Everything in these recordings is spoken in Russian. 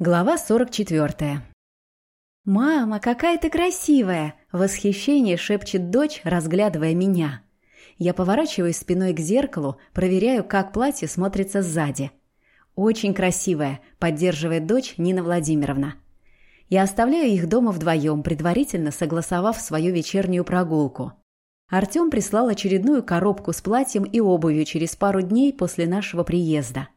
Глава 44. «Мама, какая ты красивая!» – в восхищении шепчет дочь, разглядывая меня. Я поворачиваюсь спиной к зеркалу, проверяю, как платье смотрится сзади. «Очень красивая», – поддерживает дочь Нина Владимировна. Я оставляю их дома вдвоем, предварительно согласовав свою вечернюю прогулку. Артем прислал очередную коробку с платьем и обувью через пару дней после нашего приезда.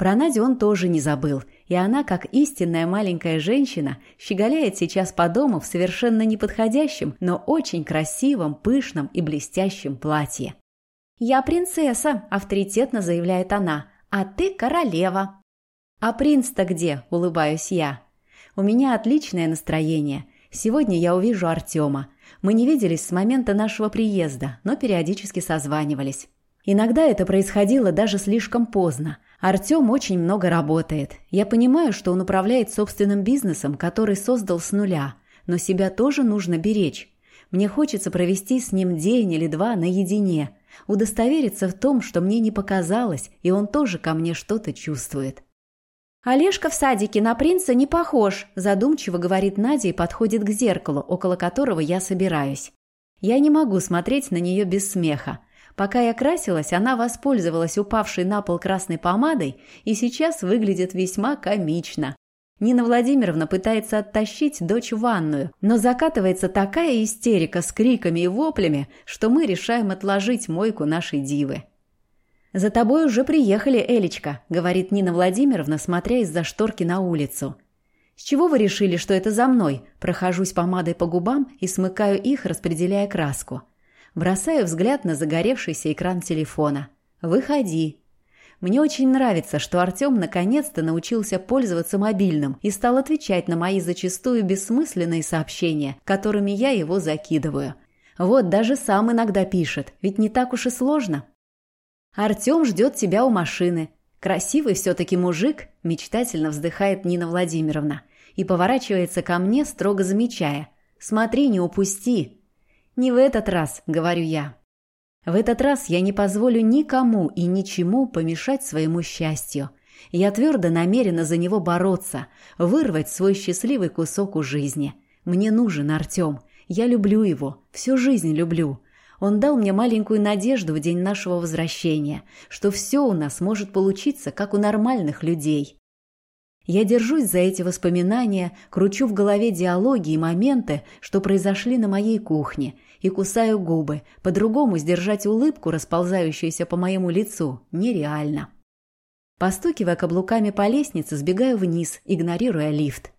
Про Надю он тоже не забыл, и она, как истинная маленькая женщина, щеголяет сейчас по дому в совершенно неподходящем, но очень красивом, пышном и блестящем платье. «Я принцесса», – авторитетно заявляет она, – «а ты королева». «А принц-то где?» – улыбаюсь я. «У меня отличное настроение. Сегодня я увижу Артема. Мы не виделись с момента нашего приезда, но периодически созванивались. Иногда это происходило даже слишком поздно – Артем очень много работает. Я понимаю, что он управляет собственным бизнесом, который создал с нуля, но себя тоже нужно беречь. Мне хочется провести с ним день или два наедине, удостовериться в том, что мне не показалось, и он тоже ко мне что-то чувствует. «Олежка в садике на принца не похож», – задумчиво говорит Надя и подходит к зеркалу, около которого я собираюсь. Я не могу смотреть на нее без смеха. Пока я красилась, она воспользовалась упавшей на пол красной помадой и сейчас выглядит весьма комично. Нина Владимировна пытается оттащить дочь в ванную, но закатывается такая истерика с криками и воплями, что мы решаем отложить мойку нашей дивы. «За тобой уже приехали, Элечка», — говорит Нина Владимировна, смотря из-за шторки на улицу. «С чего вы решили, что это за мной?» Прохожусь помадой по губам и смыкаю их, распределяя краску. Бросаю взгляд на загоревшийся экран телефона. «Выходи». Мне очень нравится, что Артем наконец-то научился пользоваться мобильным и стал отвечать на мои зачастую бессмысленные сообщения, которыми я его закидываю. Вот даже сам иногда пишет, ведь не так уж и сложно. «Артем ждет тебя у машины. Красивый все-таки мужик», – мечтательно вздыхает Нина Владимировна и поворачивается ко мне, строго замечая. «Смотри, не упусти, «Не в этот раз», — говорю я. «В этот раз я не позволю никому и ничему помешать своему счастью. Я твердо намерена за него бороться, вырвать свой счастливый кусок у жизни. Мне нужен Артем. Я люблю его, всю жизнь люблю. Он дал мне маленькую надежду в день нашего возвращения, что все у нас может получиться, как у нормальных людей. Я держусь за эти воспоминания, кручу в голове диалоги и моменты, что произошли на моей кухне, и кусаю губы. По-другому сдержать улыбку, расползающуюся по моему лицу, нереально. Постукивая каблуками по лестнице, сбегаю вниз, игнорируя лифт.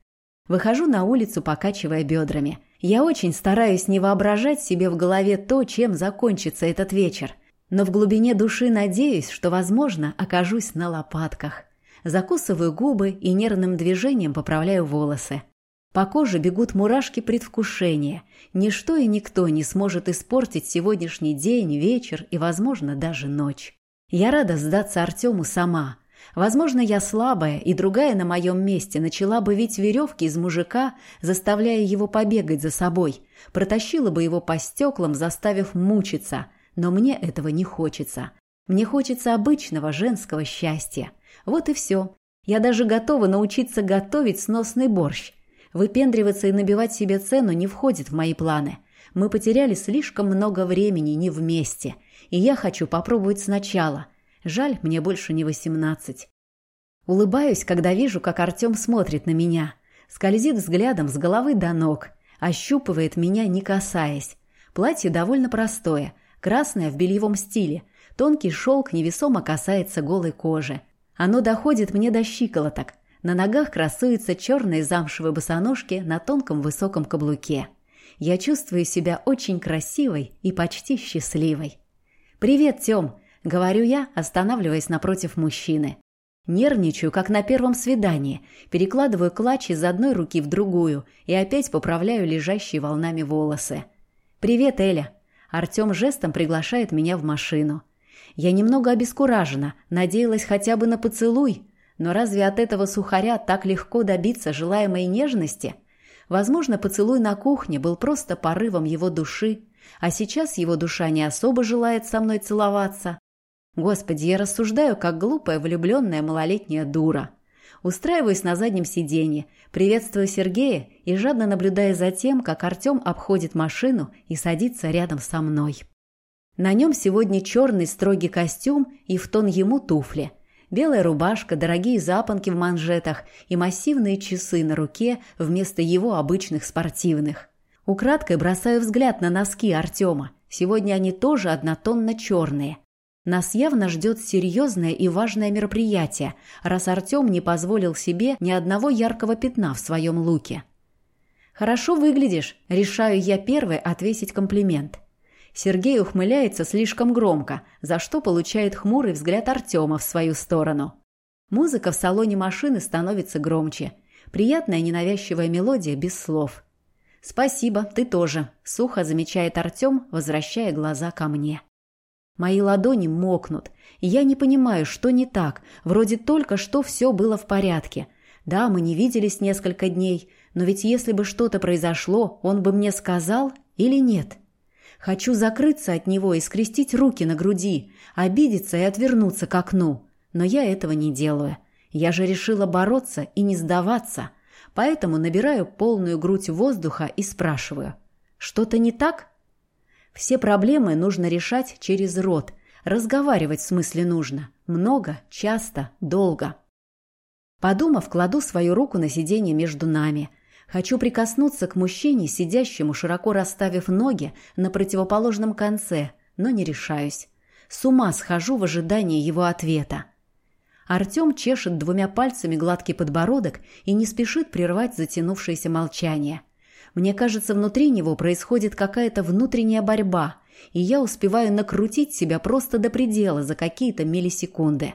Выхожу на улицу, покачивая бедрами. Я очень стараюсь не воображать себе в голове то, чем закончится этот вечер. Но в глубине души надеюсь, что, возможно, окажусь на лопатках. Закусываю губы и нервным движением поправляю волосы. По коже бегут мурашки предвкушения. Ничто и никто не сможет испортить сегодняшний день, вечер и, возможно, даже ночь. Я рада сдаться Артему сама. Возможно, я слабая, и другая на моем месте начала бы вить веревки из мужика, заставляя его побегать за собой, протащила бы его по стеклам, заставив мучиться. Но мне этого не хочется. Мне хочется обычного женского счастья. Вот и все. Я даже готова научиться готовить сносный борщ – Выпендриваться и набивать себе цену не входит в мои планы. Мы потеряли слишком много времени не вместе, и я хочу попробовать сначала. Жаль, мне больше не восемнадцать. Улыбаюсь, когда вижу, как Артем смотрит на меня. Скользит взглядом с головы до ног. Ощупывает меня, не касаясь. Платье довольно простое, красное в бельевом стиле. Тонкий шелк невесомо касается голой кожи. Оно доходит мне до щиколоток, на ногах красуются черные замшевые босоножки на тонком высоком каблуке. Я чувствую себя очень красивой и почти счастливой. «Привет, Тём!» — говорю я, останавливаясь напротив мужчины. Нервничаю, как на первом свидании, перекладываю клатч из одной руки в другую и опять поправляю лежащие волнами волосы. «Привет, Эля!» Артём жестом приглашает меня в машину. Я немного обескуражена, надеялась хотя бы на поцелуй, но разве от этого сухаря так легко добиться желаемой нежности? Возможно, поцелуй на кухне был просто порывом его души, а сейчас его душа не особо желает со мной целоваться. Господи, я рассуждаю, как глупая влюбленная малолетняя дура. Устраиваюсь на заднем сиденье, приветствую Сергея и жадно наблюдая за тем, как Артем обходит машину и садится рядом со мной. На нем сегодня черный строгий костюм и в тон ему туфли. Белая рубашка, дорогие запонки в манжетах и массивные часы на руке вместо его обычных спортивных. Украдкой бросаю взгляд на носки Артема. Сегодня они тоже однотонно черные. Нас явно ждет серьезное и важное мероприятие, раз Артем не позволил себе ни одного яркого пятна в своем луке. «Хорошо выглядишь», — решаю я первой отвесить комплимент. Сергей ухмыляется слишком громко, за что получает хмурый взгляд Артема в свою сторону. Музыка в салоне машины становится громче. Приятная ненавязчивая мелодия без слов. «Спасибо, ты тоже», — сухо замечает Артем, возвращая глаза ко мне. Мои ладони мокнут, и я не понимаю, что не так. Вроде только что все было в порядке. Да, мы не виделись несколько дней, но ведь если бы что-то произошло, он бы мне сказал или нет? Хочу закрыться от него и скрестить руки на груди, обидеться и отвернуться к окну. Но я этого не делаю. Я же решила бороться и не сдаваться. Поэтому набираю полную грудь воздуха и спрашиваю. «Что-то не так?» Все проблемы нужно решать через рот. Разговаривать в смысле нужно. Много, часто, долго. Подумав, кладу свою руку на сиденье между нами. Хочу прикоснуться к мужчине, сидящему, широко расставив ноги на противоположном конце, но не решаюсь. С ума схожу в ожидании его ответа. Артем чешет двумя пальцами гладкий подбородок и не спешит прервать затянувшееся молчание. Мне кажется, внутри него происходит какая-то внутренняя борьба, и я успеваю накрутить себя просто до предела за какие-то миллисекунды.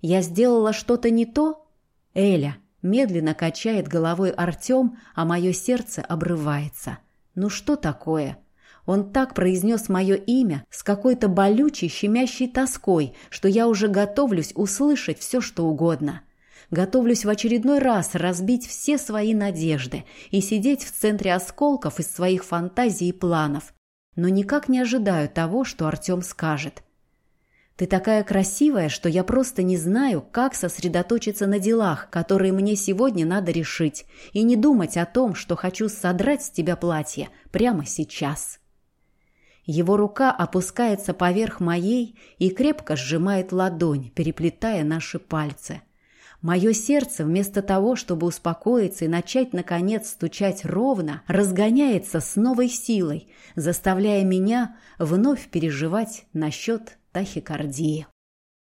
Я сделала что-то не то? Эля. Медленно качает головой Артем, а мое сердце обрывается. Ну что такое? Он так произнес мое имя с какой-то болючей, щемящей тоской, что я уже готовлюсь услышать все, что угодно. Готовлюсь в очередной раз разбить все свои надежды и сидеть в центре осколков из своих фантазий и планов. Но никак не ожидаю того, что Артем скажет. «Ты такая красивая, что я просто не знаю, как сосредоточиться на делах, которые мне сегодня надо решить, и не думать о том, что хочу содрать с тебя платье прямо сейчас». Его рука опускается поверх моей и крепко сжимает ладонь, переплетая наши пальцы – Мое сердце, вместо того, чтобы успокоиться и начать, наконец, стучать ровно, разгоняется с новой силой, заставляя меня вновь переживать насчет тахикардии.